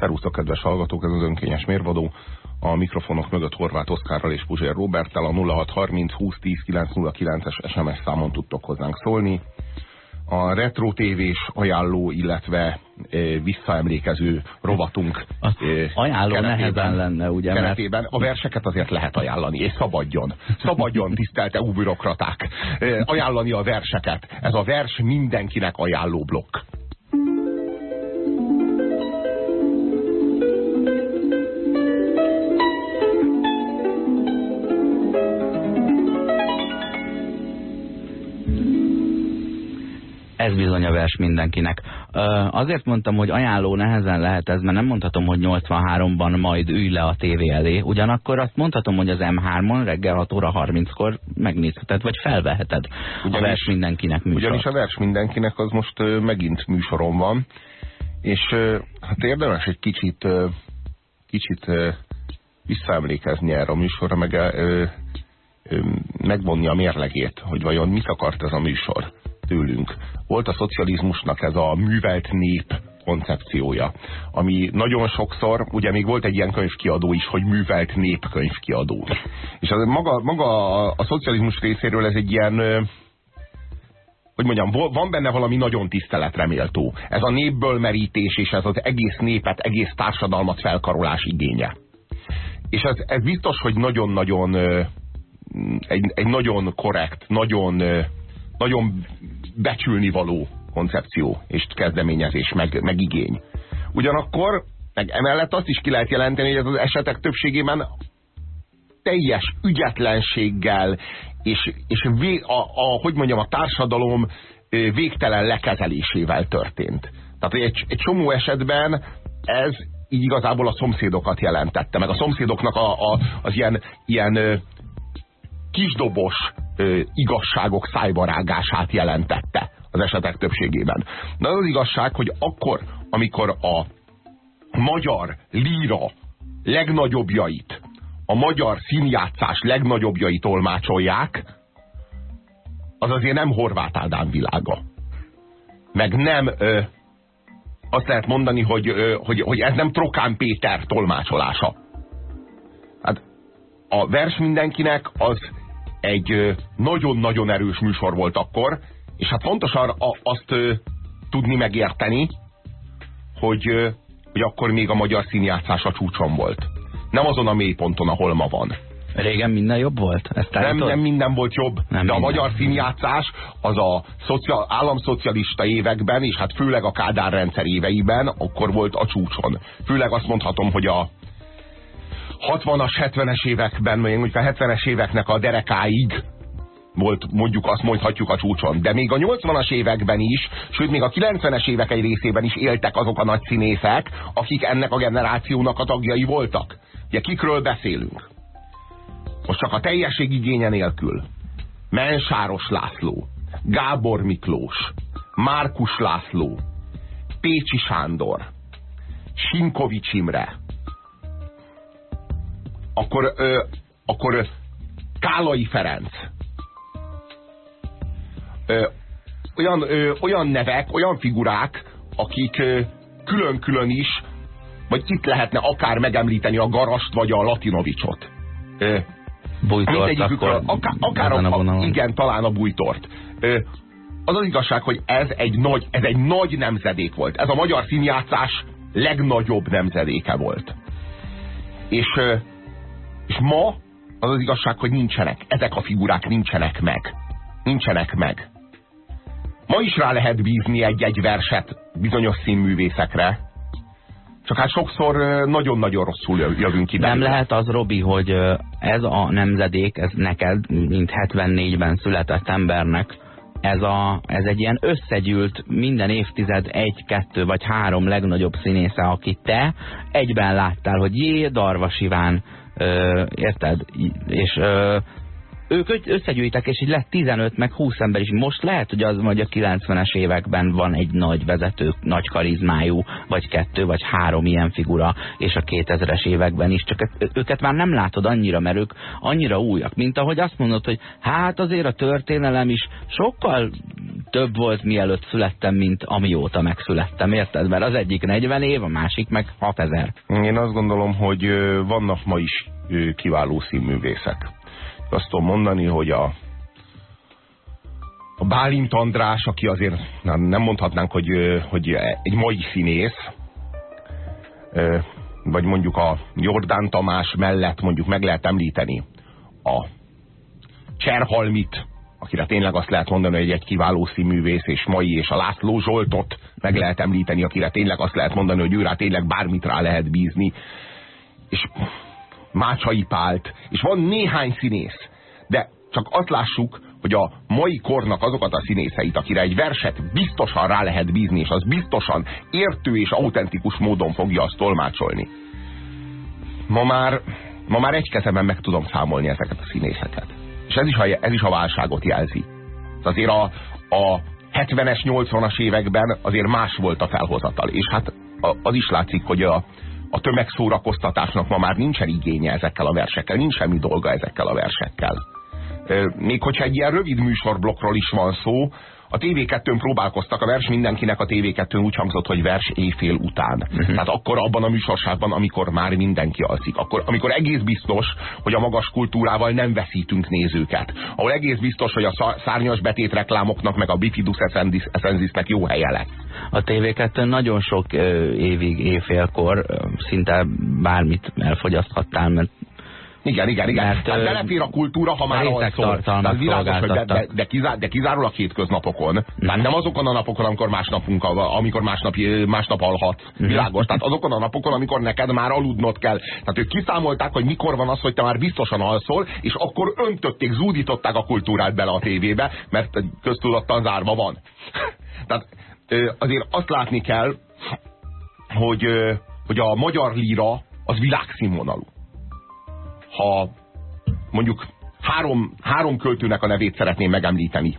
Szerusztok, kedves hallgatók, ez az önkényes mérvadó. A mikrofonok mögött Horváth Oszkárral és Puzsér Roberttel a 0630 2010 909-es SMS számon tudtok hozzánk szólni. A retro tévés ajánló, illetve e, visszaemlékező rovatunk e, ajánló nehezen lenne, ugye? Keretében a verseket azért lehet ajánlani, és szabadjon. Szabadjon, tisztelt EU bürokraták. E, ajánlani a verseket. Ez a vers mindenkinek ajánló blokk. Ez bizony a vers mindenkinek. Azért mondtam, hogy ajánló nehezen lehet ez, mert nem mondhatom, hogy 83-ban majd ülj le a tévé elé. Ugyanakkor azt mondhatom, hogy az M3-on reggel 6 óra 30-kor megnézheted, vagy felveheted ugyanis, a vers mindenkinek műsor. Ugyanis a vers mindenkinek az most megint műsoron van, és hát érdemes egy kicsit, kicsit visszaemlékezni erre a műsorra, meg megvonni a mérlegét, hogy vajon mit akart ez a műsor tőlünk. Volt a szocializmusnak ez a művelt nép koncepciója, ami nagyon sokszor, ugye még volt egy ilyen könyvkiadó is, hogy művelt népkönyvkiadó. És az maga, maga a, szocializmus részéről ez egy ilyen hogy mondjam, van benne valami nagyon tiszteletre méltó. Ez a népből merítés, és ez az egész népet, egész társadalmat felkarolás igénye. És ez, ez biztos, hogy nagyon-nagyon egy, egy nagyon korrekt, nagyon, nagyon becsülni való koncepció és kezdeményezés, meg, meg igény. Ugyanakkor, meg emellett azt is ki lehet jelenteni, hogy ez az esetek többségében teljes ügyetlenséggel és, és vé, a, a, hogy mondjam, a társadalom végtelen lekezelésével történt. Tehát egy, egy csomó esetben ez így igazából a szomszédokat jelentette, meg a szomszédoknak a, a, az ilyen, ilyen kisdobos igazságok szájbarágását jelentette az esetek többségében. De az az igazság, hogy akkor, amikor a magyar líra legnagyobbjait, a magyar színjátszás legnagyobbjait tolmácsolják, az azért nem Horváth Ádám világa. Meg nem ö, azt lehet mondani, hogy, ö, hogy, hogy ez nem Trokán Péter tolmácsolása. Hát a vers mindenkinek az egy nagyon-nagyon erős műsor volt akkor, és hát fontos arra, azt tudni megérteni, hogy, hogy akkor még a magyar színjátszás a csúcson volt. Nem azon a mélyponton, ahol ma van. Régen minden jobb volt? Ezt nem, nem minden volt jobb, nem de minden. a magyar színjátszás az a szociál, államszocialista években, és hát főleg a Kádár rendszer éveiben akkor volt a csúcson. Főleg azt mondhatom, hogy a 60-as, 70-es években, mondjuk a 70-es éveknek a derekáig volt, mondjuk azt mondhatjuk a csúcson. De még a 80-as években is, sőt még a 90-es évek egy részében is éltek azok a nagy színészek, akik ennek a generációnak a tagjai voltak. Ugye kikről beszélünk? Most csak a teljesség igénye nélkül. Mensáros László, Gábor Miklós, Márkus László, Pécsi Sándor, Sinkovics Imre, akkor, ö, akkor Kálai Ferenc. Ö, olyan, ö, olyan nevek, olyan figurák, akik külön-külön is, vagy itt lehetne akár megemlíteni a Garast, vagy a Latinovicsot. Bújtort, akkor akár, akár a, a, igen, talán a bújtort. Ö, az az igazság, hogy ez egy, nagy, ez egy nagy nemzedék volt. Ez a magyar színjátszás legnagyobb nemzedéke volt. És és ma az az igazság, hogy nincsenek. Ezek a figurák nincsenek meg. Nincsenek meg. Ma is rá lehet bízni egy-egy verset bizonyos színművészekre. Csak hát sokszor nagyon-nagyon rosszul jövünk ide. Nem lehet az, Robi, hogy ez a nemzedék, ez neked, mint 74-ben született embernek, ez, a, ez egy ilyen összegyűlt minden évtized egy, kettő vagy három legnagyobb színésze, akit te egyben láttál, hogy jé, Darvas Iván, érted? És ők összegyűjtek, és így lett 15 meg 20 ember is. Most lehet, hogy az, hogy a 90-es években van egy nagy vezető, nagy karizmájú, vagy kettő, vagy három ilyen figura, és a 2000-es években is, csak őket már nem látod annyira, mert ők annyira újak, mint ahogy azt mondod, hogy hát azért a történelem is sokkal több volt mielőtt születtem, mint amióta megszülettem, érted? Mert az egyik 40 év, a másik meg 6000. Én azt gondolom, hogy vannak ma is kiváló színművészek. Azt tudom mondani, hogy a a Bálint András, aki azért nem mondhatnánk, hogy, hogy egy mai színész, vagy mondjuk a Jordán Tamás mellett mondjuk meg lehet említeni a Cserhalmit, akire tényleg azt lehet mondani, hogy egy kiváló színművész és mai, és a László Zsoltot meg lehet említeni, akire tényleg azt lehet mondani, hogy őrá tényleg bármit rá lehet bízni. És Mácsai Pált, és van néhány színész, de csak azt lássuk, hogy a mai kornak azokat a színészeit, akire egy verset biztosan rá lehet bízni, és az biztosan értő és autentikus módon fogja azt tolmácsolni. Ma már, ma már egy kezemben meg tudom számolni ezeket a színészeket. És ez is a, ez is a válságot jelzi. Azért a, a 70-es, 80-as években azért más volt a felhozatal. És hát az is látszik, hogy a, a tömegszórakoztatásnak ma már nincsen igénye ezekkel a versekkel, nincs semmi dolga ezekkel a versekkel. Még hogyha egy ilyen rövid műsorblokkról is van szó, a TV2-n próbálkoztak, a vers mindenkinek a TV2-n úgy hangzott, hogy vers éjfél után. Uh-huh. Tehát akkor abban a műsorságban, amikor már mindenki alszik. Akkor, amikor egész biztos, hogy a magas kultúrával nem veszítünk nézőket. Ahol egész biztos, hogy a szárnyas betét reklámoknak, meg a Bifidus Essenzisnek jó helye lesz. A TV2 nagyon sok évig éjfélkor szinte bármit elfogyaszthattál, mert igen, igen, igen. Mert, hát belefér a kultúra, ha már alszol. Tehát világos, hogy de, de, de, kizár, de kizárólag hétköznapokon. Mm. Tehát nem azokon a napokon, amikor másnapunk, amikor másnap, másnap alhat. Mm. Világos. Tehát azokon a napokon, amikor neked már aludnod kell. Tehát ők kiszámolták, hogy mikor van az, hogy te már biztosan alszol, és akkor öntötték, zúdították a kultúrát bele a tévébe, mert köztudattan zárva van. Tehát azért azt látni kell, hogy, hogy a magyar líra az világszínvonalú ha mondjuk három, három költőnek a nevét szeretném megemlíteni.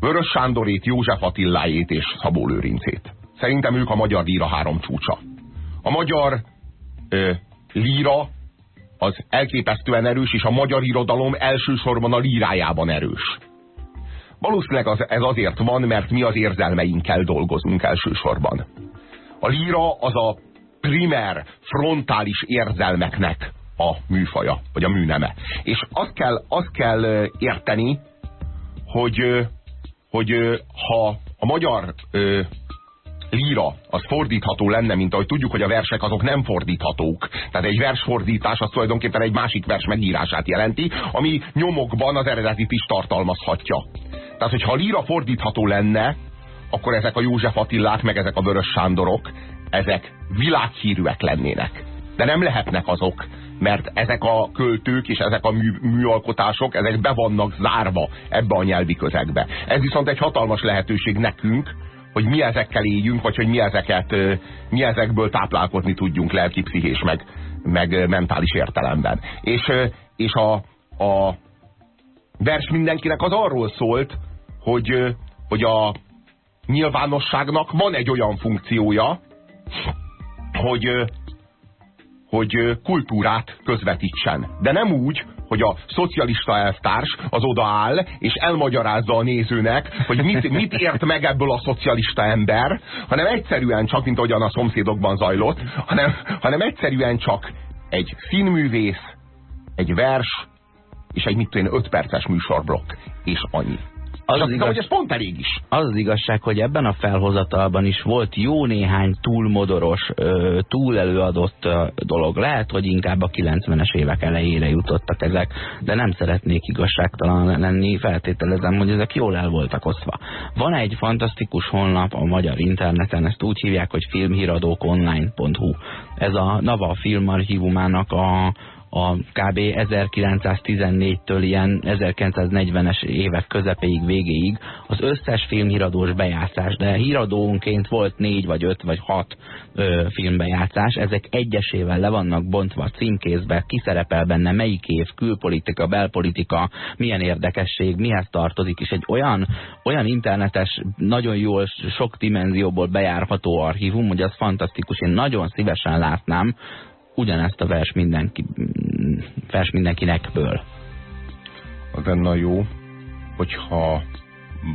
Vörös Sándorét, József Attilájét és Szabó Lőrincét. Szerintem ők a magyar líra három csúcsa. A magyar ö, líra az elképesztően erős, és a magyar irodalom elsősorban a lírájában erős. Valószínűleg az, ez azért van, mert mi az érzelmeinkkel dolgozunk elsősorban. A líra az a primer, frontális érzelmeknek a műfaja, vagy a műneme. És azt kell, azt kell érteni, hogy, hogy ha a magyar líra az fordítható lenne, mint ahogy tudjuk, hogy a versek azok nem fordíthatók. Tehát egy versfordítás az tulajdonképpen egy másik vers megírását jelenti, ami nyomokban az eredetit is tartalmazhatja. Tehát, hogyha a líra fordítható lenne, akkor ezek a József Attillák, meg ezek a Vörös Sándorok, ezek világhírűek lennének. De nem lehetnek azok, mert ezek a költők és ezek a mű, műalkotások, ezek be vannak zárva ebbe a nyelvi közegbe. Ez viszont egy hatalmas lehetőség nekünk, hogy mi ezekkel éljünk, vagy hogy mi ezeket, mi ezekből táplálkozni tudjunk lelki, pszichés, meg, meg mentális értelemben. És, és a, a vers mindenkinek az arról szólt, hogy, hogy a nyilvánosságnak van egy olyan funkciója, hogy, hogy kultúrát közvetítsen. De nem úgy, hogy a szocialista elvtárs az odaáll, és elmagyarázza a nézőnek, hogy mit, mit ért meg ebből a szocialista ember, hanem egyszerűen csak, mint ahogyan a szomszédokban zajlott, hanem, hanem egyszerűen csak egy színművész, egy vers, és egy mit tudom én, öt perces műsorblokk, és annyi. Az, az, igaz... hogy ez pont elég is. Az az igazság, hogy ebben a felhozatalban is volt jó néhány túlmodoros, túl előadott dolog. Lehet, hogy inkább a 90-es évek elejére jutottak ezek, de nem szeretnék igazságtalan lenni, feltételezem, hogy ezek jól el voltak osztva. Van egy fantasztikus honlap a magyar interneten, ezt úgy hívják, hogy filmhíradókonline.hu. Ez a Nava filmarchívumának a a kb. 1914-től ilyen 1940-es évek közepéig, végéig az összes filmhíradós bejátszás, de híradónként volt négy vagy öt vagy hat ö, filmbejátszás, ezek egyesével le vannak bontva címkézbe, kiszerepel benne melyik év, külpolitika, belpolitika, milyen érdekesség, mihez tartozik, és egy olyan, olyan internetes, nagyon jól sok dimenzióból bejárható archívum, hogy az fantasztikus, én nagyon szívesen látnám, ugyanezt a vers, mindenki, vers mindenkinekből. Az lenne jó, hogyha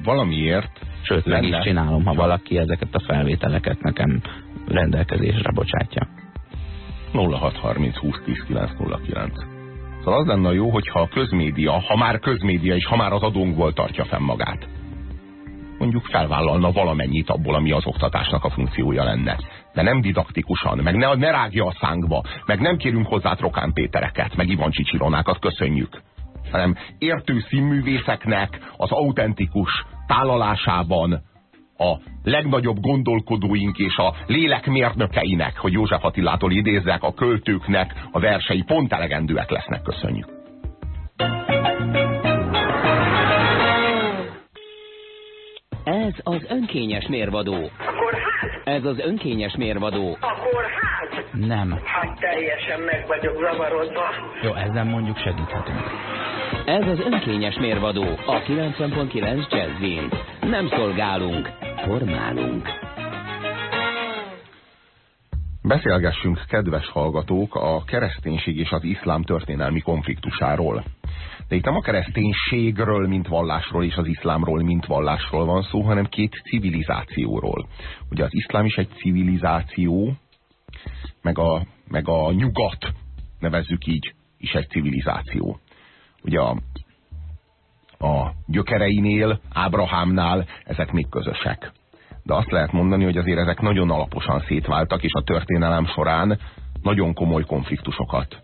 valamiért Sőt, meg is csinálom, ha valaki ezeket a felvételeket nekem rendelkezésre bocsátja. 0630 20 10 909. Szóval az lenne jó, hogyha a közmédia, ha már közmédia és ha már az adónkból tartja fenn magát, mondjuk felvállalna valamennyit abból, ami az oktatásnak a funkciója lenne. De nem didaktikusan, meg ne, ne rágja a szánkba, meg nem kérünk hozzá Trokán Pétereket, meg Ivan Csicsironákat, köszönjük. Hanem értő színművészeknek az autentikus tálalásában a legnagyobb gondolkodóink és a lélekmérnökeinek, hogy József Attilától idézzek, a költőknek a versei pont elegendőek lesznek. Köszönjük. Ez az önkényes mérvadó. Akkor hát? Ez az önkényes mérvadó. Akkor hát? Nem. Hát teljesen meg vagyok zavarodva. Jó, ezzel mondjuk segíthetünk. Ez az önkényes mérvadó a 90.9 Jazzin. Nem szolgálunk, formálunk. Beszélgessünk, kedves hallgatók, a kereszténység és az iszlám történelmi konfliktusáról. De itt nem a kereszténységről, mint vallásról, és az iszlámról, mint vallásról van szó, hanem két civilizációról. Ugye az iszlám is egy civilizáció, meg a, meg a nyugat, nevezzük így, is egy civilizáció. Ugye a, a gyökereinél, Ábrahámnál ezek még közösek. De azt lehet mondani, hogy azért ezek nagyon alaposan szétváltak, és a történelem során nagyon komoly konfliktusokat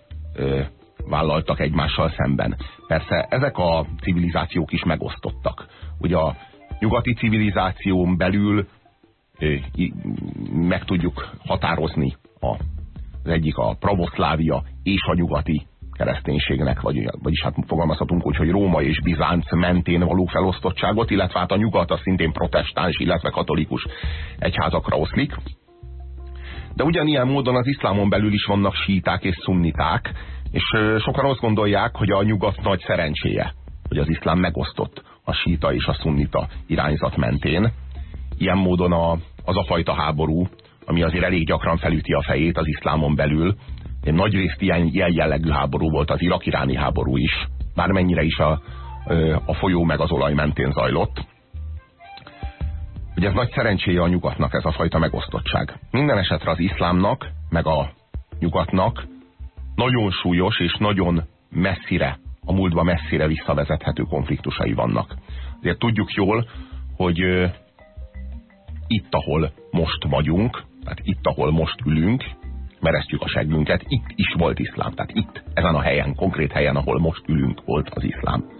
vállaltak egymással szemben. Persze ezek a civilizációk is megosztottak. Ugye a nyugati civilizáción belül meg tudjuk határozni a, az egyik a pravoszlávia és a nyugati kereszténységnek, vagy, vagyis hát fogalmazhatunk úgy, hogy Róma és Bizánc mentén való felosztottságot, illetve hát a nyugat az szintén protestáns, illetve katolikus egyházakra oszlik. De ugyanilyen módon az iszlámon belül is vannak síták és szunniták, és sokan azt gondolják, hogy a nyugat nagy szerencséje, hogy az iszlám megosztott a síta és a szunnita irányzat mentén. Ilyen módon a, az a fajta háború, ami azért elég gyakran felüti a fejét az iszlámon belül, nagy részt ilyen, ilyen jellegű háború volt az irak-iráni háború is, bármennyire is a, a folyó meg az olaj mentén zajlott. Ugye ez nagy szerencséje a nyugatnak ez a fajta megosztottság. Minden esetre az iszlámnak, meg a nyugatnak nagyon súlyos és nagyon messzire, a múltba messzire visszavezethető konfliktusai vannak. Azért tudjuk jól, hogy itt, ahol most vagyunk, tehát itt, ahol most ülünk, meresztjük a seggünket, itt is volt iszlám. Tehát itt, ezen a helyen, konkrét helyen, ahol most ülünk, volt az iszlám.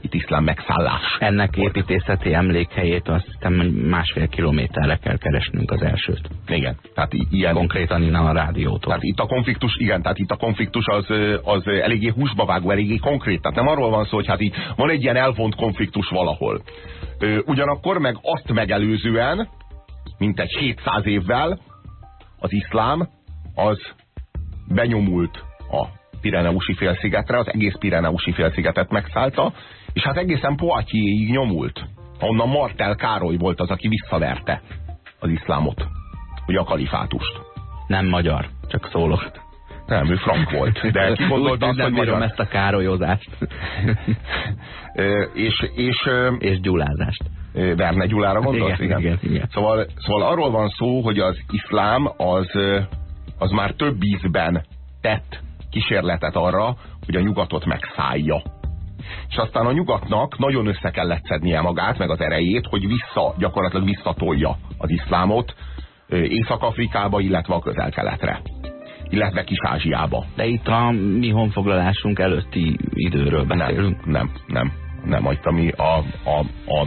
Itt iszlám megszállás. Ennek volt. építészeti emlékhelyét azt hiszem másfél kilométerre kell keresnünk az elsőt. Igen. Tehát ilyen... Konkrétan innen a rádiótól. Tehát itt a konfliktus, igen, tehát itt a konfliktus az, az eléggé húsba vágó, eléggé konkrét. Tehát nem arról van szó, hogy hát itt van egy ilyen elvont konfliktus valahol. Ugyanakkor meg azt megelőzően, mint egy 700 évvel, az iszlám az benyomult a Pireneusi félszigetre, az egész Pireneusi félszigetet megszállta, és hát egészen Poitiéig nyomult. Onnan Martel Károly volt az, aki visszaverte az iszlámot, ugye a kalifátust. Nem magyar, csak szólok. Nem, ő frank volt. De ki gondolta azt, hogy magyar... ezt a károlyozást. és, és, és gyulázást. Verne Gyulára gondolsz? Igen, igen. igen, igen. Szóval, szóval arról van szó, hogy az iszlám az, az már több ízben tett kísérletet arra, hogy a nyugatot megszállja. És aztán a nyugatnak nagyon össze kellett szednie magát, meg az erejét, hogy vissza, gyakorlatilag visszatolja az iszlámot Észak-Afrikába, illetve a közel-keletre illetve Kis-Ázsiába. De itt a mi honfoglalásunk előtti időről beszélünk. Nem, nem, nem nem, majd a mi, a, a, a,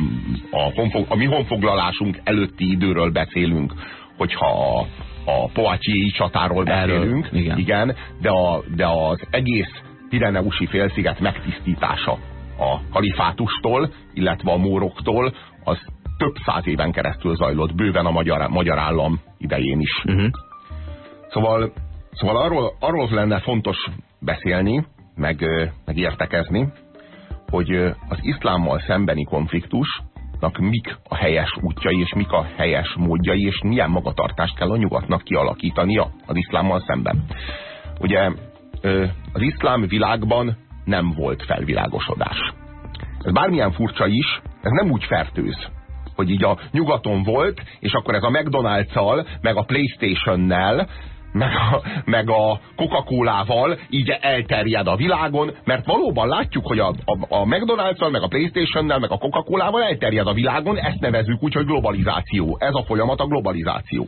a, honfog, a mi honfoglalásunk előtti időről beszélünk, hogyha a, a Poitiers csatáról beszélünk, Erről, igen. igen, de, a, de az egész Pireneusi félsziget megtisztítása a kalifátustól, illetve a móroktól, az több száz éven keresztül zajlott, bőven a magyar, magyar állam idején is. Uh mhm. -huh. Szóval, szóval arról, arról lenne fontos beszélni, meg, meg értekezni, hogy az iszlámmal szembeni konfliktusnak mik a helyes útjai, és mik a helyes módjai, és milyen magatartást kell a nyugatnak kialakítania az iszlámmal szemben. Ugye az iszlám világban nem volt felvilágosodás. Ez bármilyen furcsa is, Ez nem úgy fertőz, hogy így a nyugaton volt, és akkor ez a McDonald's-al, meg a Playstation-nel, meg a, meg a Coca-Colával így elterjed a világon, mert valóban látjuk, hogy a, a, a McDonald's-al, meg a Playstation-nel, meg a Coca-Colával elterjed a világon, ezt nevezzük úgy, hogy globalizáció. Ez a folyamat a globalizáció.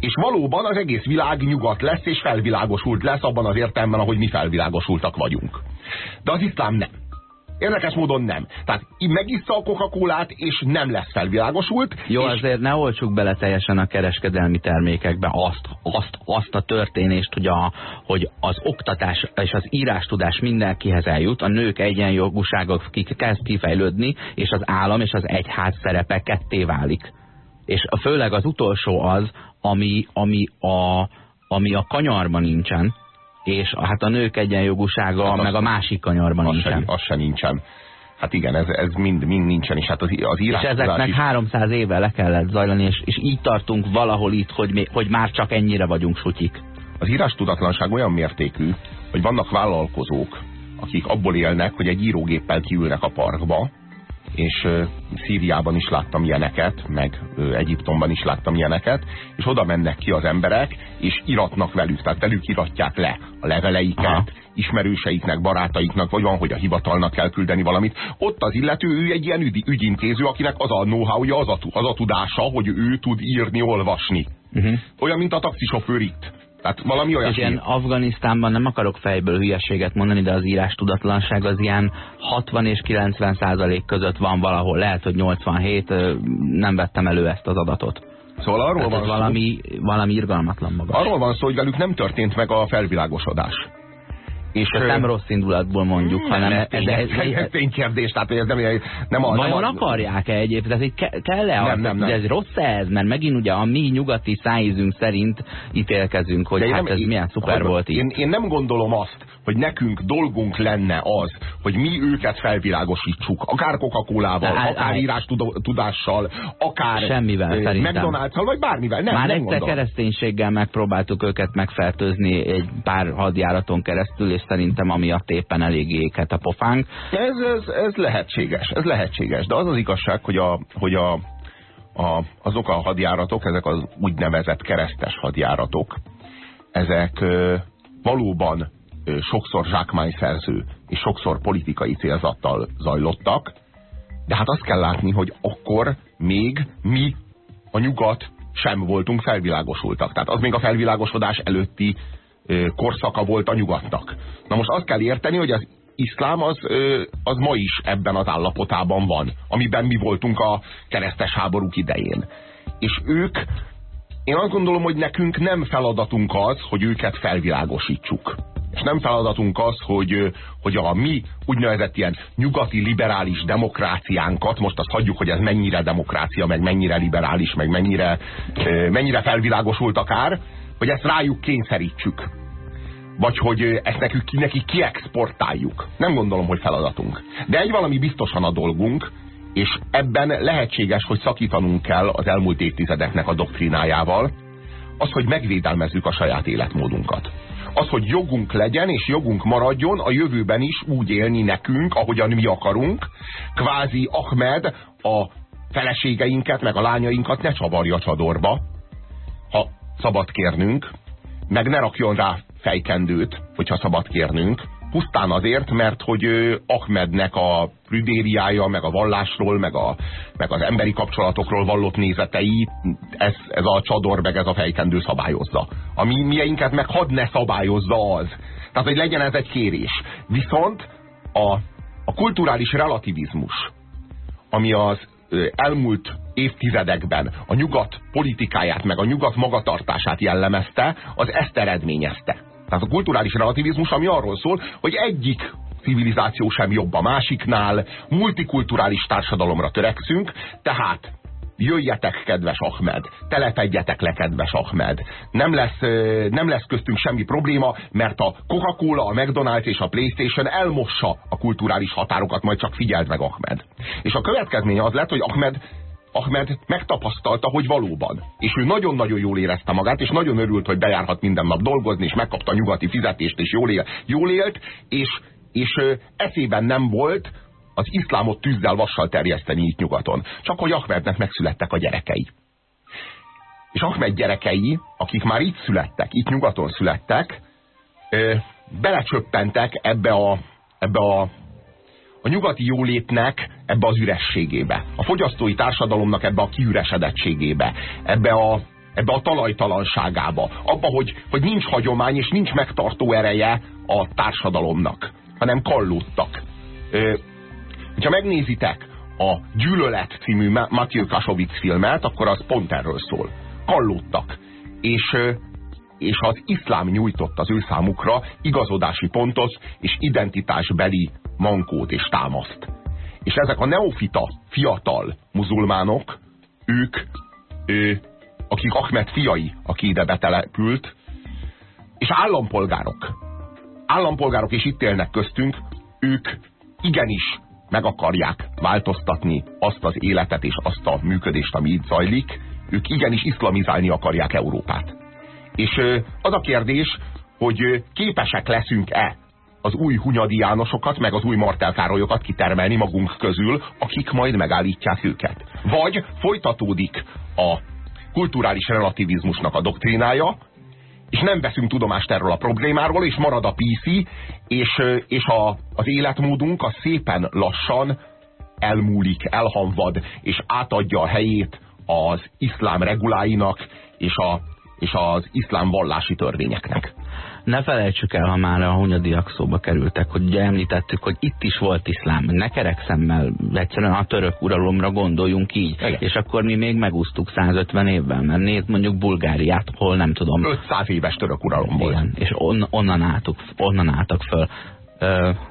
És valóban az egész világ nyugat lesz, és felvilágosult lesz abban az értelemben, ahogy mi felvilágosultak vagyunk. De az iszlám nem. Érdekes módon nem. Tehát megissza a coca és nem lesz felvilágosult. Jó, és... azért ne olcsuk bele teljesen a kereskedelmi termékekbe azt, azt, azt a történést, hogy, a, hogy az oktatás és az írástudás mindenkihez eljut, a nők egyenjogúságok kezd kifejlődni, és az állam és az egyház szerepe ketté válik. És főleg az utolsó az, ami, ami, a, ami a kanyarban nincsen, és hát a nők egyenjogúsága hát meg a másik kanyarban az nincsen. Se, az se nincsen. Hát igen, ez, ez mind, mind nincsen, és hát az, az írás... És ezeknek is... 300 éve le kellett zajlani, és, és így tartunk valahol itt, hogy, mi, hogy már csak ennyire vagyunk sutyik. Az írás tudatlanság olyan mértékű, hogy vannak vállalkozók, akik abból élnek, hogy egy írógéppel kiülnek a parkba, és Szíriában is láttam ilyeneket, meg Egyiptomban is láttam ilyeneket, és oda mennek ki az emberek, és iratnak velük, tehát velük iratják le a leveleiket, Aha. ismerőseiknek, barátaiknak, vagy van, hogy a hivatalnak kell küldeni valamit. Ott az illető, ő egy ilyen ügy, ügyintéző, akinek az a know-how, az a, az a tudása, hogy ő tud írni, olvasni. Uh mhm. -huh. Olyan, mint a taxisofőr itt. Tehát valami olyan. Ilyen Afganisztánban nem akarok fejből hülyeséget mondani, de az írás tudatlanság az ilyen 60 és 90 százalék között van valahol. Lehet, hogy 87, nem vettem elő ezt az adatot. Szóval arról Tehát van szó, valami, valami irgalmatlan maga. Arról van szó, hogy velük nem történt meg a felvilágosodás. És Ezt nem rossz indulatból mondjuk, nem, hanem... Ez, ez, ez, ez, ténykérdés, tehát ez nem, nem a... Vajon akarják-e egyébként? Ez ke kell-e? Nem, nem, nem. Ez rossz -e ez? Mert megint ugye a mi nyugati szájízünk szerint ítélkezünk, hogy hát nem, ez én, milyen szuper volt én, én nem gondolom azt, hogy nekünk dolgunk lenne az, hogy mi őket felvilágosítsuk, akár Coca-Colával, akár írás tudással, akár Semmivel, McDonald's-al, vagy bármivel. Nem, Már nem egyszer kereszténységgel megpróbáltuk őket megfertőzni egy pár hadjáraton keresztül, és szerintem amiatt éppen elég éket a pofánk. Ez, ez, ez lehetséges, ez lehetséges, de az az igazság, hogy, a, hogy a, a, azok a hadjáratok, ezek az úgynevezett keresztes hadjáratok, ezek ö, valóban ö, sokszor zsákmányszerző és sokszor politikai célzattal zajlottak, de hát azt kell látni, hogy akkor még mi a nyugat sem voltunk felvilágosultak. Tehát az még a felvilágosodás előtti korszaka volt a nyugatnak. Na most azt kell érteni, hogy az iszlám az, az ma is ebben az állapotában van, amiben mi voltunk a keresztes háborúk idején. És ők, én azt gondolom, hogy nekünk nem feladatunk az, hogy őket felvilágosítsuk. És nem feladatunk az, hogy, hogy a mi úgynevezett ilyen nyugati liberális demokráciánkat, most azt hagyjuk, hogy ez mennyire demokrácia, meg mennyire liberális, meg mennyire, mennyire felvilágosult akár, hogy ezt rájuk kényszerítsük. Vagy hogy ezt nekük, neki kiexportáljuk. Nem gondolom, hogy feladatunk. De egy valami biztosan a dolgunk, és ebben lehetséges, hogy szakítanunk kell az elmúlt évtizedeknek a doktrinájával, az, hogy megvédelmezzük a saját életmódunkat. Az, hogy jogunk legyen és jogunk maradjon a jövőben is úgy élni nekünk, ahogyan mi akarunk, kvázi Ahmed a feleségeinket, meg a lányainkat ne csavarja csadorba, ha szabad kérnünk, meg ne rakjon rá fejkendőt, hogyha szabad kérnünk, pusztán azért, mert hogy Ahmednek a prüdériája, meg a vallásról, meg, a, meg az emberi kapcsolatokról vallott nézetei, ez, ez a csador, meg ez a fejkendő szabályozza. A mi mieinket meg hadd ne szabályozza az. Tehát, hogy legyen ez egy kérés. Viszont a, a kulturális relativizmus, ami az elmúlt évtizedekben a nyugat politikáját, meg a nyugat magatartását jellemezte, az ezt eredményezte. Tehát a kulturális relativizmus, ami arról szól, hogy egyik civilizáció sem jobb a másiknál, multikulturális társadalomra törekszünk, tehát jöjjetek, kedves Ahmed, telepedjetek le, kedves Ahmed. Nem lesz, nem lesz köztünk semmi probléma, mert a Coca-Cola, a McDonald's és a Playstation elmossa a kulturális határokat, majd csak figyeld meg Ahmed. És a következménye az lett, hogy Ahmed Ahmed megtapasztalta, hogy valóban. És ő nagyon-nagyon jól érezte magát, és nagyon örült, hogy bejárhat minden nap dolgozni, és megkapta a nyugati fizetést, és jól, él, jól élt, és, és eszében nem volt az iszlámot tűzzel vassal terjeszteni itt nyugaton. Csak hogy Ahmednek megszülettek a gyerekei. És Ahmed gyerekei, akik már itt születtek, itt nyugaton születtek, ö, belecsöppentek ebbe a, ebbe a, a nyugati jólétnek ebbe az ürességébe. A fogyasztói társadalomnak ebbe a kiüresedettségébe. Ebbe a, ebbe a talajtalanságába. Abba, hogy, hogy nincs hagyomány és nincs megtartó ereje a társadalomnak, hanem kallódtak. Hogyha megnézitek a Gyűlölet című Matthew Kasovic filmet, akkor az pont erről szól. Kallódtak. És, és az iszlám nyújtott az ő számukra igazodási pontot és identitásbeli mankót és támaszt. És ezek a neofita, fiatal muzulmánok, ők, ő, akik Ahmed fiai, aki ide betelepült, és állampolgárok, állampolgárok és itt élnek köztünk, ők igenis meg akarják változtatni azt az életet és azt a működést, ami itt zajlik, ők igenis iszlamizálni akarják Európát. És az a kérdés, hogy képesek leszünk-e az új Hunyadi Jánosokat, meg az új Martel Károlyokat kitermelni magunk közül, akik majd megállítják őket. Vagy folytatódik a kulturális relativizmusnak a doktrínája, és nem veszünk tudomást erről a problémáról, és marad a PC, és, és a, az életmódunk az szépen lassan elmúlik, elhamvad, és átadja a helyét az iszlám reguláinak és, a, és az iszlám vallási törvényeknek ne felejtsük el, ha már a hunyadiak szóba kerültek, hogy ugye említettük, hogy itt is volt iszlám. Ne kerekszemmel egyszerűen a török uralomra gondoljunk így. Igen. És akkor mi még megúsztuk 150 évvel, mert nézd mondjuk Bulgáriát, hol nem tudom. 500 éves török uralom volt. Igen, és on, onnan, álltuk, onnan álltak föl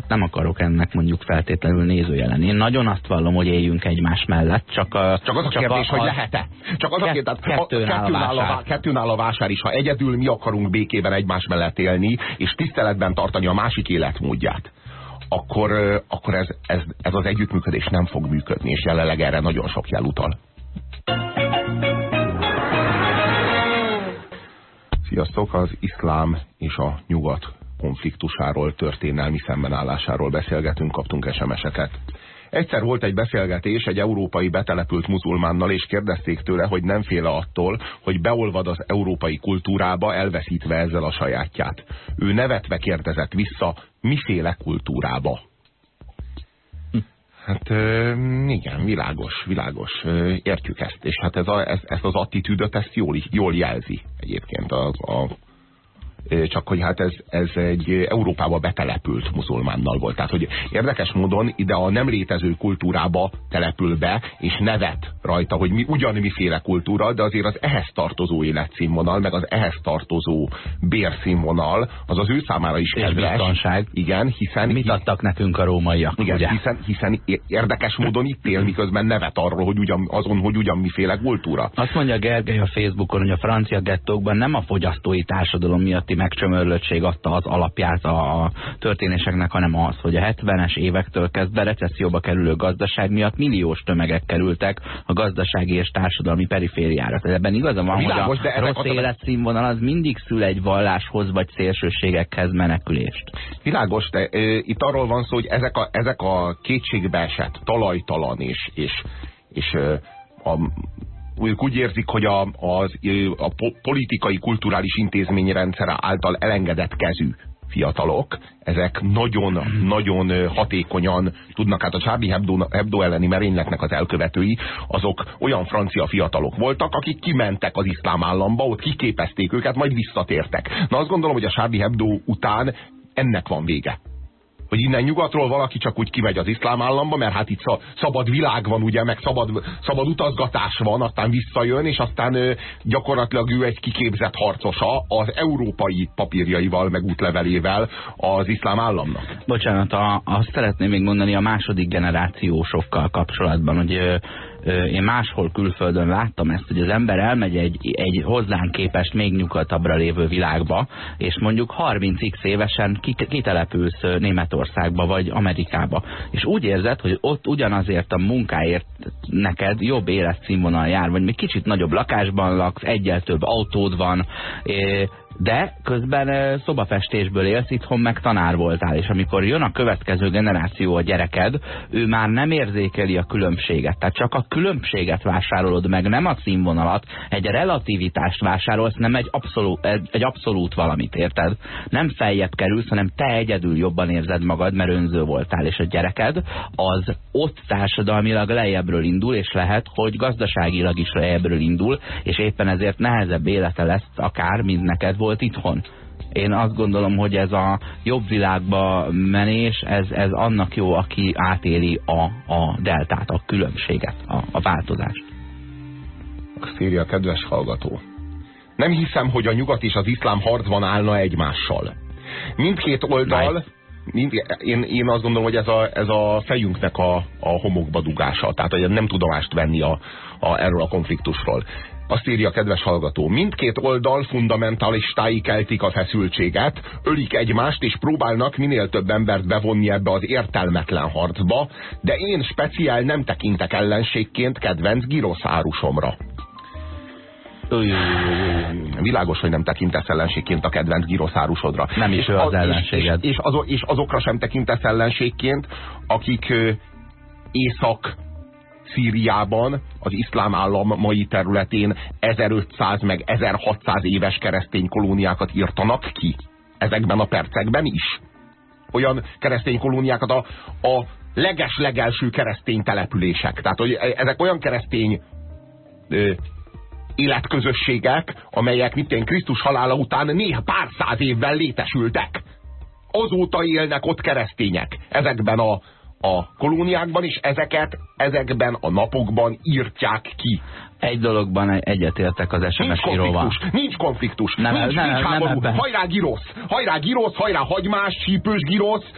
nem akarok ennek mondjuk feltétlenül nézőjelen. Én nagyon azt vallom, hogy éljünk egymás mellett, csak a, csak az a csak kérdés, a, hogy lehet-e? Csak az a kérdés, kettőn, áll a vásár. kettőn áll a vásár is. Ha egyedül mi akarunk békében egymás mellett élni, és tiszteletben tartani a másik életmódját, akkor, akkor ez, ez, ez az együttműködés nem fog működni, és jelenleg erre nagyon sok jel utal. Sziasztok, az iszlám és a nyugat konfliktusáról, történelmi szembenállásáról beszélgetünk, kaptunk SMS-eket. Egyszer volt egy beszélgetés egy európai betelepült muzulmánnal, és kérdezték tőle, hogy nem féle attól, hogy beolvad az európai kultúrába, elveszítve ezzel a sajátját. Ő nevetve kérdezett vissza, miféle kultúrába? Hát igen, világos, világos, értjük ezt, és hát ez a, ez, ezt az attitűdöt ezt jól, jól jelzi egyébként a, a csak hogy hát ez, ez egy Európába betelepült muzulmánnal volt. Tehát, hogy érdekes módon ide a nem létező kultúrába települ be, és nevet rajta, hogy mi ugyan miféle kultúra, de azért az ehhez tartozó életszínvonal, meg az ehhez tartozó bérszínvonal, az az ő számára is kedves. biztonság. Igen, hiszen... Mit adtak nekünk a rómaiak, igen, ugye? Hiszen, hiszen érdekes módon itt él, miközben nevet arról, hogy ugyan, azon, hogy ugyan miféle kultúra. Azt mondja Gergely a Facebookon, hogy a francia gettókban nem a fogyasztói társadalom miatti megcsömörlöttség adta az alapját a történéseknek, hanem az, hogy a 70-es évektől kezdve recesszióba kerülő gazdaság miatt milliós tömegek kerültek a gazdasági és társadalmi perifériára. Tehát ebben igaza van, Világos, hogy a rossz életszínvonal az mindig szül egy valláshoz vagy szélsőségekhez menekülést. Világos, de e, itt arról van szó, hogy ezek a, ezek a kétségbeesett, talajtalan és, és, és a ők úgy érzik, hogy a, az, a politikai, kulturális intézményrendszer által elengedett kezű fiatalok, ezek nagyon-nagyon hatékonyan tudnak, hát a Charlie Hebdo, Hebdo elleni merényletnek az elkövetői, azok olyan francia fiatalok voltak, akik kimentek az iszlám államba, ott kiképezték őket, majd visszatértek. Na azt gondolom, hogy a Charlie Hebdo után ennek van vége hogy innen nyugatról valaki csak úgy kimegy az iszlám államba, mert hát itt szabad világ van, ugye, meg szabad, szabad utazgatás van, aztán visszajön, és aztán gyakorlatilag ő egy kiképzett harcosa az európai papírjaival, meg útlevelével az iszlám államnak. Bocsánat, a, azt szeretném még mondani a második generációsokkal kapcsolatban, hogy én máshol külföldön láttam ezt, hogy az ember elmegy egy, egy hozzánk képest még nyugatabbra lévő világba, és mondjuk 30x évesen kitelepülsz Németországba vagy Amerikába, és úgy érzed, hogy ott ugyanazért a munkáért neked jobb életszínvonal jár, vagy még kicsit nagyobb lakásban laksz, egyel több autód van, de közben szobafestésből élsz, itthon meg tanár voltál, és amikor jön a következő generáció a gyereked, ő már nem érzékeli a különbséget. Tehát csak a különbséget vásárolod meg, nem a színvonalat, egy relativitást vásárolsz, nem egy abszolút, egy abszolút valamit, érted? Nem feljebb kerülsz, hanem te egyedül jobban érzed magad, mert önző voltál, és a gyereked az ott társadalmilag lejjebbről indul, és lehet, hogy gazdaságilag is lejjebbről indul, és éppen ezért nehezebb élete lesz akár, mint neked volt volt itthon. Én azt gondolom, hogy ez a jobb világba menés, ez, ez annak jó, aki átéli a, a deltát, a különbséget, a, a változást. Azt írja a kedves hallgató. Nem hiszem, hogy a nyugat és az iszlám harcban állna egymással. Mindkét oldal, mind, én, én azt gondolom, hogy ez a, ez a fejünknek a, a homokba dugása, tehát hogy nem tudomást venni a, a, erről a konfliktusról. Azt írja a kedves hallgató. Mindkét oldal fundamentalistái keltik a feszültséget, ölik egymást és próbálnak minél több embert bevonni ebbe az értelmetlen harcba, de én speciál nem tekintek ellenségként kedvenc giroszárusomra. Világos, hogy nem tekintesz ellenségként a kedvenc giroszárusodra. Nem is és az, az ellenséged. És, és, az, és azokra sem tekintesz ellenségként, akik észak Szíriában, az iszlám állam mai területén 1500 meg 1600 éves keresztény kolóniákat írtanak ki. Ezekben a percekben is. Olyan keresztény kolóniákat a, a leges-legelső keresztény települések. Tehát, hogy ezek olyan keresztény ö, életközösségek, amelyek mint Krisztus halála után néha pár száz évvel létesültek. Azóta élnek ott keresztények ezekben a a kolóniákban, is ezeket ezekben a napokban írtják ki. Egy dologban egyetértek az SMS nincs íróval. Nincs konfliktus, nem, nincs, nem, nincs háború. Nem hajrá girosz, hajrá girosz, hajrá hagymás, sípős girosz,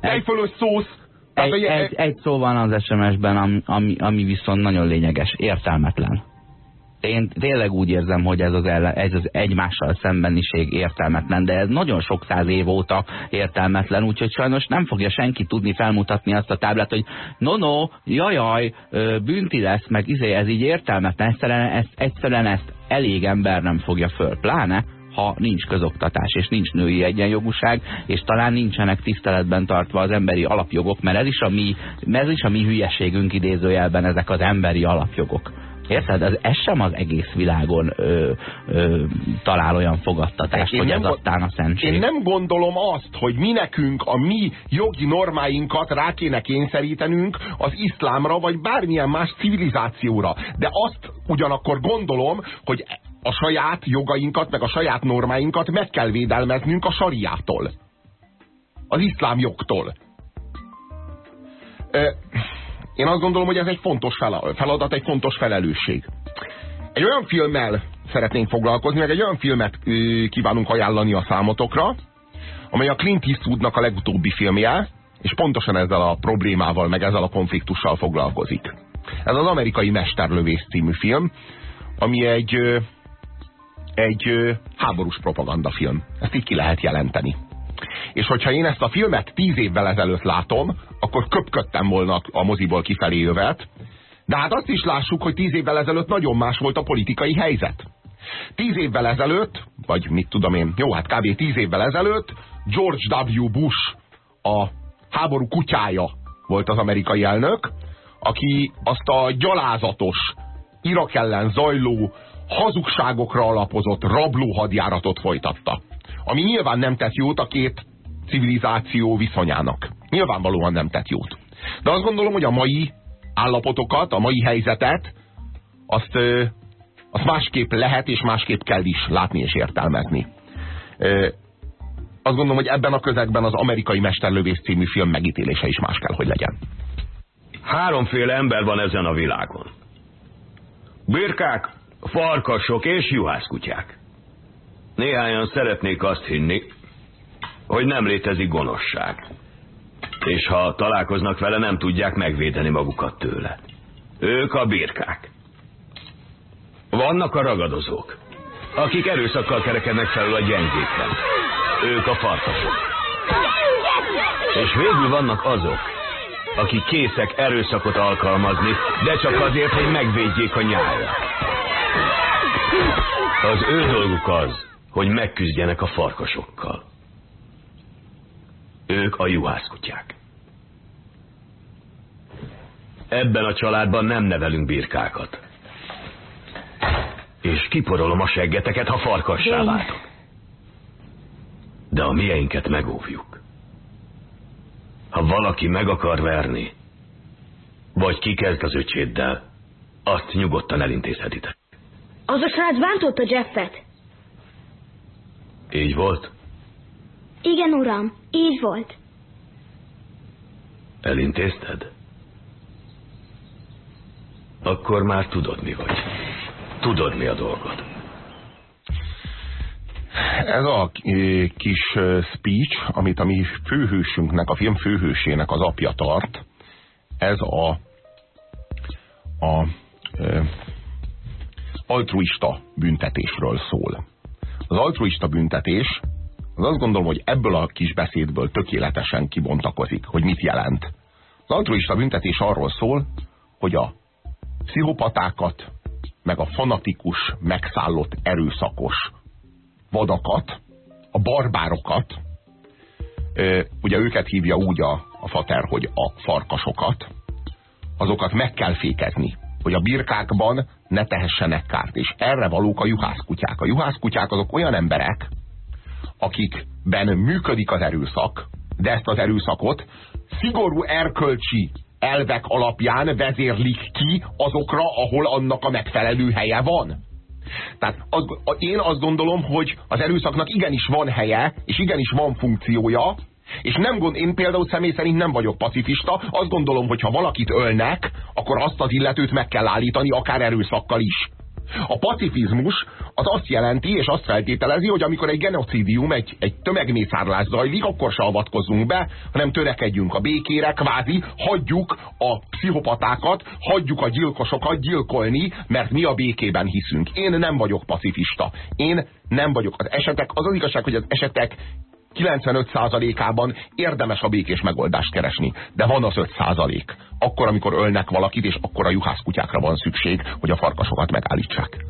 tejfölös szósz. Egy, egy, egy, egy szó van az SMS-ben, ami, ami viszont nagyon lényeges, értelmetlen én tényleg úgy érzem, hogy ez az, ellen, ez az egymással szembeniség értelmetlen, de ez nagyon sok száz év óta értelmetlen, úgyhogy sajnos nem fogja senki tudni felmutatni azt a táblát, hogy no, no, jajaj, bünti lesz, meg izé, ez így értelmetlen, egyszerűen ezt, egyszerűen ezt elég ember nem fogja föl, pláne, ha nincs közoktatás, és nincs női egyenjogúság, és talán nincsenek tiszteletben tartva az emberi alapjogok, mert ez is a mi, ez is a mi hülyeségünk idézőjelben ezek az emberi alapjogok. Érted? Ez, ez sem az egész világon ö, ö, talál olyan fogadtatást, én hogy ez aztán a szentség. Én nem gondolom azt, hogy mi nekünk a mi jogi normáinkat rá kéne kényszerítenünk az iszlámra, vagy bármilyen más civilizációra. De azt ugyanakkor gondolom, hogy a saját jogainkat, meg a saját normáinkat meg kell védelmeznünk a sariától. Az iszlám jogtól. Ö, én azt gondolom, hogy ez egy fontos feladat, egy fontos felelősség. Egy olyan filmmel szeretnénk foglalkozni, meg egy olyan filmet kívánunk ajánlani a számotokra, amely a Clint Eastwoodnak a legutóbbi filmje, és pontosan ezzel a problémával, meg ezzel a konfliktussal foglalkozik. Ez az amerikai Mesterlövész című film, ami egy, egy háborús propagandafilm. Ezt így ki lehet jelenteni. És hogyha én ezt a filmet tíz évvel ezelőtt látom, akkor köpködtem volna a moziból kifelé jövet. De hát azt is lássuk, hogy tíz évvel ezelőtt nagyon más volt a politikai helyzet. Tíz évvel ezelőtt, vagy mit tudom én, jó, hát kb. tíz évvel ezelőtt George W. Bush a háború kutyája volt az amerikai elnök, aki azt a gyalázatos, Irak ellen zajló, hazugságokra alapozott rabló hadjáratot folytatta. Ami nyilván nem tett jót a két civilizáció viszonyának. Nyilvánvalóan nem tett jót. De azt gondolom, hogy a mai állapotokat, a mai helyzetet, azt, azt másképp lehet és másképp kell is látni és értelmezni. Azt gondolom, hogy ebben a közegben az amerikai Mesterlövész című film megítélése is más kell, hogy legyen. Háromféle ember van ezen a világon. Birkák, farkasok és juhászkutyák. Néhányan szeretnék azt hinni, hogy nem létezik gonoszság. És ha találkoznak vele, nem tudják megvédeni magukat tőle. Ők a birkák. Vannak a ragadozók, akik erőszakkal kerekednek felül a gyengékkel. Ők a farkasok. És végül vannak azok, akik készek erőszakot alkalmazni, de csak azért, hogy megvédjék a nyájat. Az ő dolguk az, hogy megküzdjenek a farkasokkal. Ők a juhászkutyák. Ebben a családban nem nevelünk birkákat. És kiporolom a seggeteket, ha farkassá váltok. De a mieinket megóvjuk. Ha valaki meg akar verni, vagy kikezd az öcséddel, azt nyugodtan elintézhetitek. Az a srác bántotta Jeffet. Így volt? Igen, uram, így volt. Elintézted? Akkor már tudod, mi vagy. Tudod, mi a dolgod. Ez a kis speech, amit a mi főhősünknek, a film főhősének az apja tart, ez a, a e, altruista büntetésről szól. Az altruista büntetés, az azt gondolom, hogy ebből a kis beszédből tökéletesen kibontakozik, hogy mit jelent. Az altruista büntetés arról szól, hogy a pszichopatákat, meg a fanatikus, megszállott, erőszakos vadakat, a barbárokat, ugye őket hívja úgy a, a fater, hogy a farkasokat, azokat meg kell fékezni, hogy a birkákban ne tehessenek kárt. És erre valók a juhászkutyák. A juhászkutyák azok olyan emberek, akikben működik az erőszak, de ezt az erőszakot szigorú erkölcsi elvek alapján vezérlik ki azokra, ahol annak a megfelelő helye van. Tehát az, én azt gondolom, hogy az erőszaknak igenis van helye, és igenis van funkciója, és nem gond, én például személy szerint nem vagyok pacifista, azt gondolom, hogy ha valakit ölnek, akkor azt az illetőt meg kell állítani, akár erőszakkal is. A pacifizmus az azt jelenti, és azt feltételezi, hogy amikor egy genocidium, egy, egy tömegmészárlás zajlik, akkor se avatkozunk be, hanem törekedjünk a békére, kvázi hagyjuk a pszichopatákat, hagyjuk a gyilkosokat gyilkolni, mert mi a békében hiszünk. Én nem vagyok pacifista. Én nem vagyok. Az esetek, az az igazság, hogy az esetek 95%-ában érdemes a békés megoldást keresni. De van az 5%. Akkor, amikor ölnek valakit, és akkor a juhászkutyákra van szükség, hogy a farkasokat megállítsák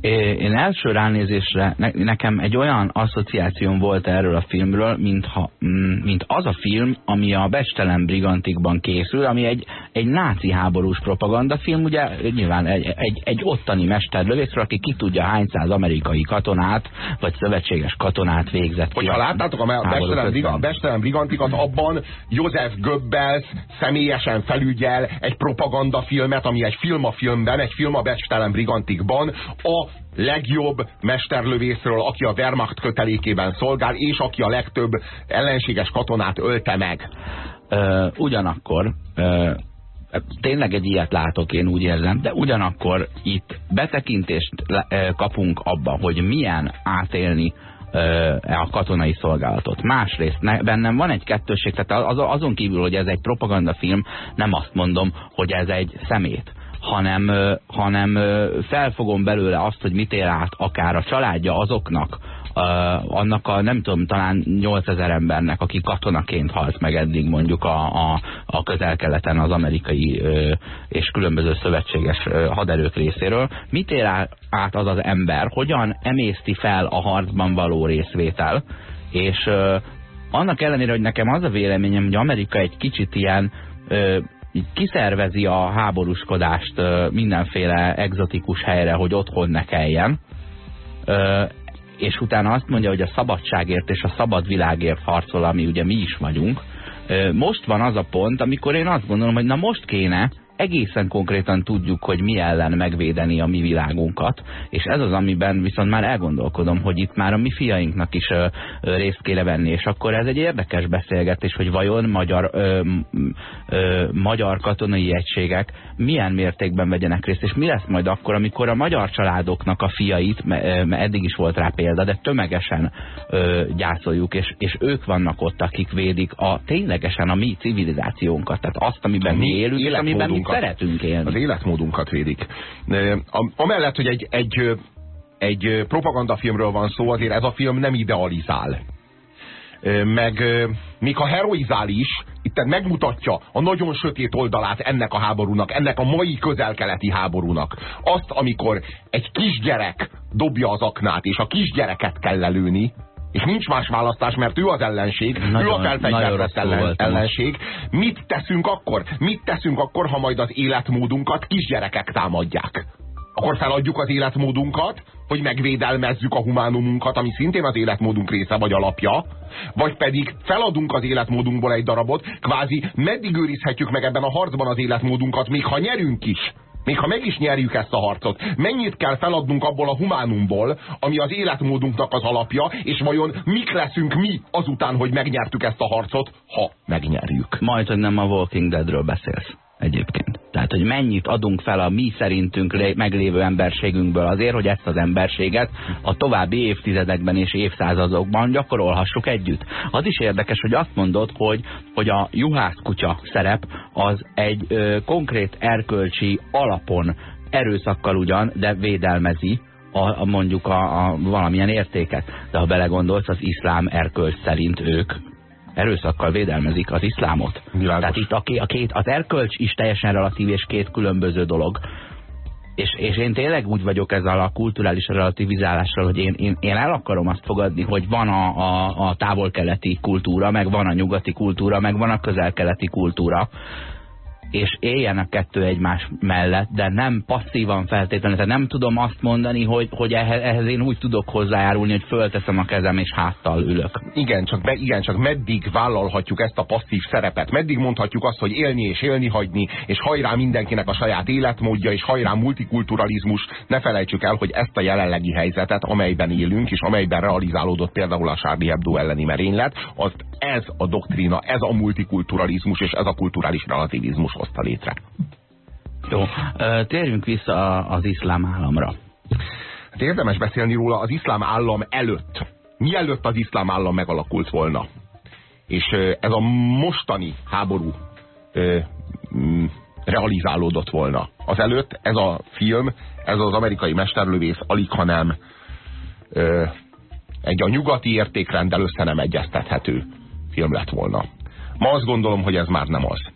én első ránézésre ne, nekem egy olyan asszociációm volt erről a filmről, mint, ha, mm, mint az a film, ami a Bestelen Brigantikban készül, ami egy, egy náci háborús propagandafilm, ugye nyilván egy, egy, egy ottani mesterlövészről, aki ki tudja hány száz amerikai katonát, vagy szövetséges katonát végzett. Hogyha láttátok a Bestelen, Briga, Bestelen Brigantikat, abban Joseph Goebbels személyesen felügyel egy propagandafilmet, ami egy film a filmben, egy film a Bestelen Brigantikban, a legjobb mesterlövészről, aki a Wehrmacht kötelékében szolgál, és aki a legtöbb ellenséges katonát ölte meg. Ö, ugyanakkor ö, tényleg egy ilyet látok, én úgy érzem, de ugyanakkor itt betekintést kapunk abba, hogy milyen átélni a katonai szolgálatot. Másrészt ne, bennem van egy kettőség, tehát az, azon kívül, hogy ez egy propagandafilm, nem azt mondom, hogy ez egy szemét hanem, hanem felfogom belőle azt, hogy mit él át akár a családja azoknak, annak a nem tudom, talán 8000 embernek, aki katonaként halt meg eddig mondjuk a, a, a közel-keleten az amerikai és különböző szövetséges haderők részéről. Mit él át az az ember? Hogyan emészti fel a harcban való részvétel? És annak ellenére, hogy nekem az a véleményem, hogy Amerika egy kicsit ilyen így kiszervezi a háborúskodást mindenféle egzotikus helyre, hogy otthon ne kelljen, és utána azt mondja, hogy a szabadságért és a szabad világért harcol, ami ugye mi is vagyunk. Most van az a pont, amikor én azt gondolom, hogy na most kéne egészen konkrétan tudjuk, hogy mi ellen megvédeni a mi világunkat, és ez az, amiben viszont már elgondolkodom, hogy itt már a mi fiainknak is ö, ö, részt kéne venni, és akkor ez egy érdekes beszélgetés, hogy vajon magyar, ö, ö, magyar katonai egységek milyen mértékben vegyenek részt, és mi lesz majd akkor, amikor a magyar családoknak a fiait, mert eddig is volt rá példa, de tömegesen ö, gyászoljuk, és, és ők vannak ott, akik védik a ténylegesen a mi civilizációnkat, tehát azt, amiben mi élünk, és amiben mi szeretünk élni. Az életmódunkat védik. Amellett, hogy egy, egy, egy propagandafilmről van szó, azért ez a film nem idealizál. Meg még ha heroizál is, itt megmutatja a nagyon sötét oldalát ennek a háborúnak, ennek a mai közelkeleti háborúnak. Azt, amikor egy kisgyerek dobja az aknát, és a kisgyereket kell lelőni, és nincs más választás, mert ő az ellenség, Nagyon- ő a felfegyverzett ellen, ellenség. Mit teszünk akkor? Mit teszünk akkor, ha majd az életmódunkat kisgyerekek támadják? Akkor feladjuk az életmódunkat, hogy megvédelmezzük a humánumunkat, ami szintén az életmódunk része vagy alapja, vagy pedig feladunk az életmódunkból egy darabot, kvázi meddig őrizhetjük meg ebben a harcban az életmódunkat, még ha nyerünk is. Még ha meg is nyerjük ezt a harcot, mennyit kell feladnunk abból a humánumból, ami az életmódunknak az alapja, és vajon mik leszünk mi azután, hogy megnyertük ezt a harcot, ha megnyerjük. Majd, hogy nem a Walking Deadről beszélsz egyébként. Tehát, hogy mennyit adunk fel a mi szerintünk lé- meglévő emberségünkből azért, hogy ezt az emberséget a további évtizedekben és évszázadokban gyakorolhassuk együtt. Az is érdekes, hogy azt mondod, hogy, hogy a juhászkutya szerep az egy ö, konkrét erkölcsi alapon erőszakkal ugyan, de védelmezi a, a mondjuk a, a valamilyen értéket. De ha belegondolsz, az iszlám erkölcs szerint ők erőszakkal védelmezik az iszlámot. Világos. Tehát itt a, ké- a két, az erkölcs is teljesen relatív és két különböző dolog. És, és én tényleg úgy vagyok ezzel a kulturális relativizálással, hogy én, én, én el akarom azt fogadni, hogy van a, a, a távol-keleti kultúra, meg van a nyugati kultúra, meg van a közel-keleti kultúra, és éljen a kettő egymás mellett, de nem passzívan feltétlenül. Tehát nem tudom azt mondani, hogy, hogy ehhez, ehhez én úgy tudok hozzájárulni, hogy fölteszem a kezem és háttal ülök. Igen csak, me, igen, csak meddig vállalhatjuk ezt a passzív szerepet? Meddig mondhatjuk azt, hogy élni és élni hagyni, és hajrá mindenkinek a saját életmódja, és hajrá multikulturalizmus. Ne felejtsük el, hogy ezt a jelenlegi helyzetet, amelyben élünk, és amelyben realizálódott például a Charlie Hebdo elleni merénylet, az ez a doktrína, ez a multikulturalizmus, és ez a kulturális relativizmus hozta létre. Jó, térjünk vissza az iszlám államra. Hát érdemes beszélni róla az iszlám állam előtt. Mielőtt az iszlám állam megalakult volna. És ez a mostani háború mm, realizálódott volna. Azelőtt ez a film, ez az amerikai mesterlövész alig, ha nem ö, egy a nyugati értékrenddel össze nem egyeztethető film lett volna. Ma azt gondolom, hogy ez már nem az.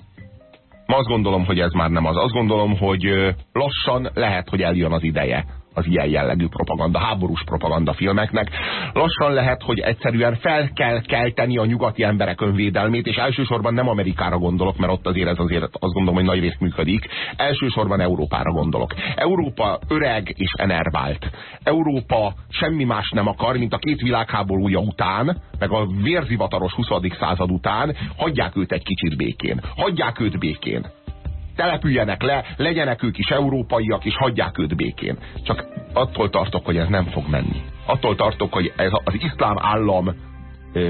Azt gondolom, hogy ez már nem az. Azt gondolom, hogy lassan lehet, hogy eljön az ideje az ilyen jellegű propaganda, háborús propaganda filmeknek. Lassan lehet, hogy egyszerűen fel kell kelteni a nyugati emberek önvédelmét, és elsősorban nem Amerikára gondolok, mert ott azért ez azért azt gondolom, hogy nagy részt működik. Elsősorban Európára gondolok. Európa öreg és enervált. Európa semmi más nem akar, mint a két világháborúja után, meg a vérzivataros 20. század után, hagyják őt egy kicsit békén. Hagyják őt békén települjenek le, legyenek ők is európaiak, és hagyják őt békén. Csak attól tartok, hogy ez nem fog menni. Attól tartok, hogy ez az iszlám állam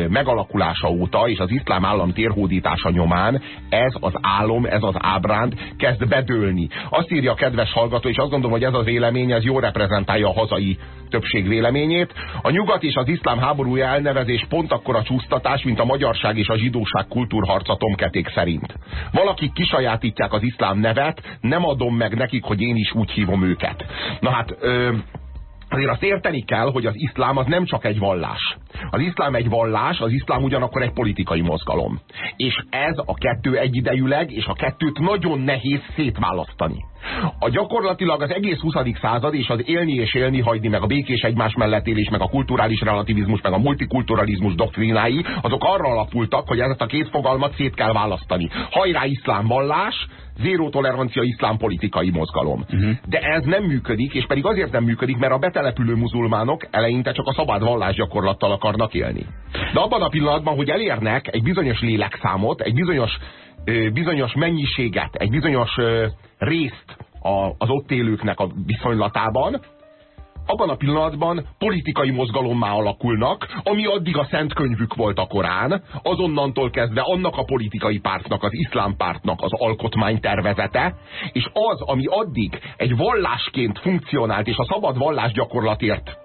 megalakulása óta, és az iszlám állam térhódítása nyomán ez az álom, ez az ábránd kezd bedőlni. Azt írja a kedves hallgató, és azt gondolom, hogy ez a vélemény, ez jól reprezentálja a hazai többség véleményét. A nyugat és az iszlám háborúja elnevezés pont akkor a csúsztatás, mint a magyarság és a zsidóság kultúrharca tomketék szerint. Valakik kisajátítják az iszlám nevet, nem adom meg nekik, hogy én is úgy hívom őket. Na hát... Ö, Azért azt érteni kell, hogy az iszlám az nem csak egy vallás. Az iszlám egy vallás, az iszlám ugyanakkor egy politikai mozgalom. És ez a kettő egyidejűleg, és a kettőt nagyon nehéz szétválasztani. A gyakorlatilag az egész 20. század és az élni és élni hagyni, meg a békés egymás mellett élés, meg a kulturális relativizmus, meg a multikulturalizmus doktrínái, azok arra alapultak, hogy ezt a két fogalmat szét kell választani. Hajrá iszlám vallás, zéró tolerancia iszlám politikai mozgalom. Uh-huh. De ez nem működik, és pedig azért nem működik, mert a betelepülő muzulmánok eleinte csak a szabad vallásgyakorlattal akarnak élni. De abban a pillanatban, hogy elérnek egy bizonyos lélekszámot, egy bizonyos, bizonyos mennyiséget, egy bizonyos részt a, az ott élőknek a viszonylatában, abban a pillanatban politikai mozgalommá alakulnak, ami addig a szent könyvük volt a Korán, azonnantól kezdve annak a politikai pártnak, az iszlám pártnak az alkotmánytervezete, és az, ami addig egy vallásként funkcionált, és a szabad vallásgyakorlatért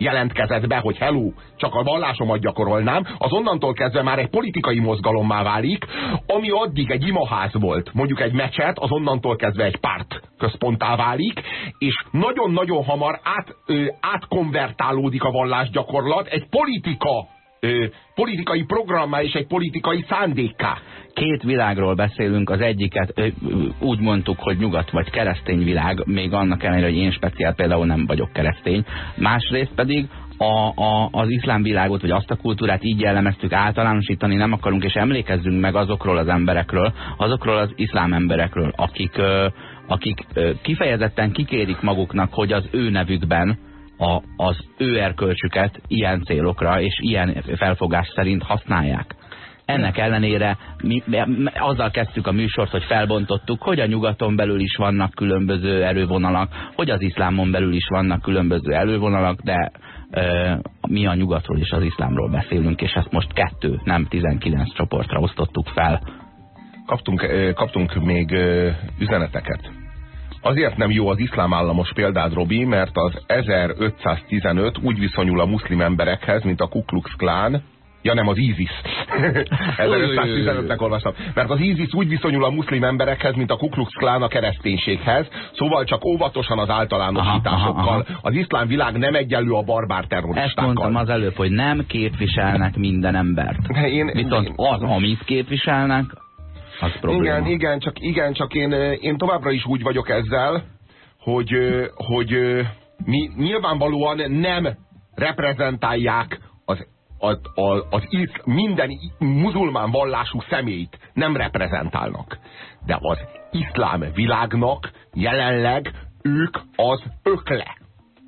jelentkezett be, hogy hello, csak a vallásomat gyakorolnám, az onnantól kezdve már egy politikai mozgalommá válik, ami addig egy imaház volt, mondjuk egy mecset, az onnantól kezdve egy párt központtá válik, és nagyon-nagyon hamar át, ö, átkonvertálódik a vallásgyakorlat. Egy politika ö, politikai programmá és egy politikai szándékká. Két világról beszélünk, az egyiket ö, úgy mondtuk, hogy nyugat vagy keresztény világ, még annak ellenére, hogy én speciál például nem vagyok keresztény. Másrészt pedig a, a, az iszlám világot, vagy azt a kultúrát így jellemeztük általánosítani nem akarunk, és emlékezzünk meg azokról az emberekről, azokról az iszlám emberekről, akik, ö, akik ö, kifejezetten kikérik maguknak, hogy az ő nevükben a, az ő erkölcsüket ilyen célokra és ilyen felfogás szerint használják. Ennek ellenére mi, azzal kezdtük a műsort, hogy felbontottuk, hogy a nyugaton belül is vannak különböző erővonalak, hogy az iszlámon belül is vannak különböző erővonalak, de ö, mi a nyugatról és az iszlámról beszélünk, és ezt most kettő, nem 19 csoportra osztottuk fel. Kaptunk, kaptunk még üzeneteket. Azért nem jó az iszlám államos példád, Robi, mert az 1515 úgy viszonyul a muszlim emberekhez, mint a Ku Klux Klan, Ja nem, az ISIS. 1515-nek olvastam. Mert az ISIS úgy viszonyul a muszlim emberekhez, mint a Ku Klux Klan a kereszténységhez, szóval csak óvatosan az általánosításokkal. Aha, aha, aha. Az iszlám világ nem egyenlő a barbár terroristákkal. Ezt mondtam az előbb, hogy nem képviselnek minden embert. Én, Viszont én, az, amit képviselnek, az. Igen, igen, csak, igen, csak én, én továbbra is úgy vagyok ezzel, hogy, hogy mi nyilvánvalóan nem reprezentálják az az, az, az isz, minden muzulmán vallású személyt nem reprezentálnak. De az iszlám világnak jelenleg ők az ökle.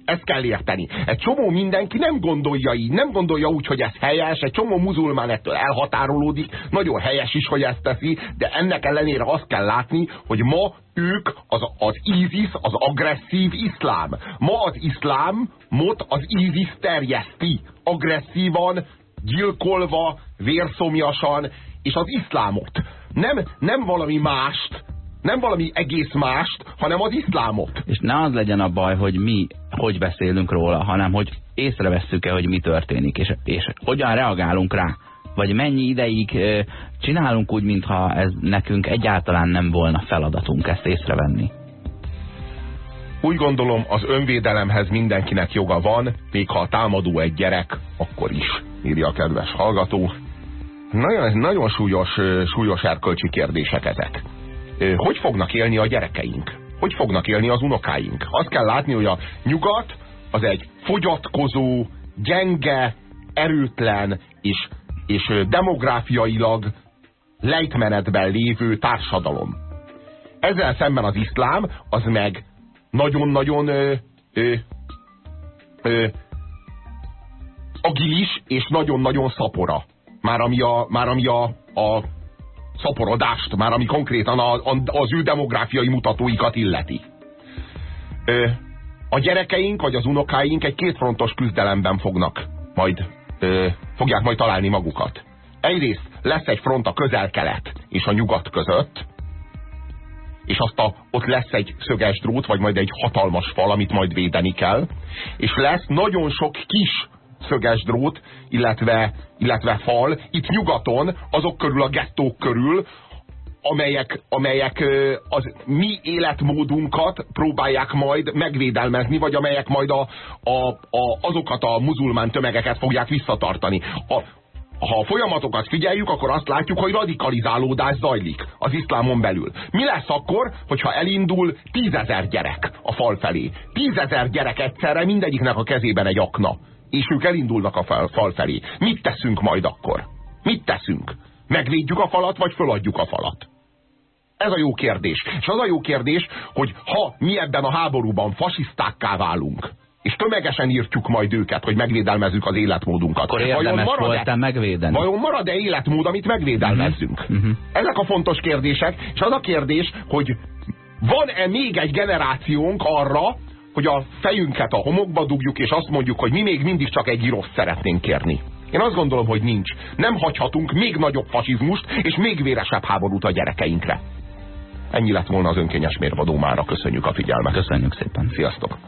Ezt kell érteni. Egy csomó mindenki nem gondolja így, nem gondolja úgy, hogy ez helyes, egy csomó muzulmán ettől elhatárolódik, nagyon helyes is, hogy ezt teszi, de ennek ellenére azt kell látni, hogy ma ők, az, az ISIS, az agresszív iszlám. Ma az iszlámot az ISIS terjeszti, agresszívan, gyilkolva, vérszomjasan, és az iszlámot. Nem, nem valami mást, nem valami egész mást, hanem az iszlámot. És ne az legyen a baj, hogy mi hogy beszélünk róla, hanem hogy észrevesszük-e, hogy mi történik, és, és hogyan reagálunk rá. Vagy mennyi ideig csinálunk úgy, mintha ez nekünk egyáltalán nem volna feladatunk ezt észrevenni. Úgy gondolom, az önvédelemhez mindenkinek joga van, még ha a támadó egy gyerek, akkor is, írja a kedves hallgató. Nagyon, nagyon súlyos, súlyos erkölcsi kérdések ezek hogy fognak élni a gyerekeink? Hogy fognak élni az unokáink? Azt kell látni, hogy a nyugat az egy fogyatkozó, gyenge, erőtlen és, és demográfiailag lejtmenetben lévő társadalom. Ezzel szemben az iszlám az meg nagyon-nagyon agilis és nagyon-nagyon szapora. Már ami a, már ami a, a szaporodást, már ami konkrétan a, a, az ő demográfiai mutatóikat illeti. Ö, a gyerekeink vagy az unokáink egy kétfrontos küzdelemben fognak majd, ö, fogják majd találni magukat. Egyrészt lesz egy front a közel-kelet és a nyugat között, és azt a, ott lesz egy szöges drót, vagy majd egy hatalmas fal, amit majd védeni kell, és lesz nagyon sok kis szöges drót, illetve, illetve fal, itt nyugaton, azok körül a gettók körül, amelyek, amelyek az mi életmódunkat próbálják majd megvédelmezni, vagy amelyek majd a, a, a, azokat a muzulmán tömegeket fogják visszatartani. A, ha a folyamatokat figyeljük, akkor azt látjuk, hogy radikalizálódás zajlik az iszlámon belül. Mi lesz akkor, hogyha elindul tízezer gyerek a fal felé? Tízezer gyerek egyszerre, mindegyiknek a kezében egy akna és ők elindulnak a fal, felé. Mit teszünk majd akkor? Mit teszünk? Megvédjük a falat, vagy föladjuk a falat? Ez a jó kérdés. És az a jó kérdés, hogy ha mi ebben a háborúban fasisztákká válunk, és tömegesen írtjuk majd őket, hogy megvédelmezzük az életmódunkat. Akkor vajon marad-e, megvédeni. Vajon marad-e életmód, amit megvédelmezzünk? Uh -huh. Uh -huh. Ezek a fontos kérdések, és az a kérdés, hogy van-e még egy generációnk arra, hogy a fejünket a homokba dugjuk, és azt mondjuk, hogy mi még mindig csak egy rossz szeretnénk kérni. Én azt gondolom, hogy nincs. Nem hagyhatunk még nagyobb fasizmust, és még véresebb háborút a gyerekeinkre. Ennyi lett volna az önkényes mérvadó mára. Köszönjük a figyelmet. Köszönjük szépen. Sziasztok.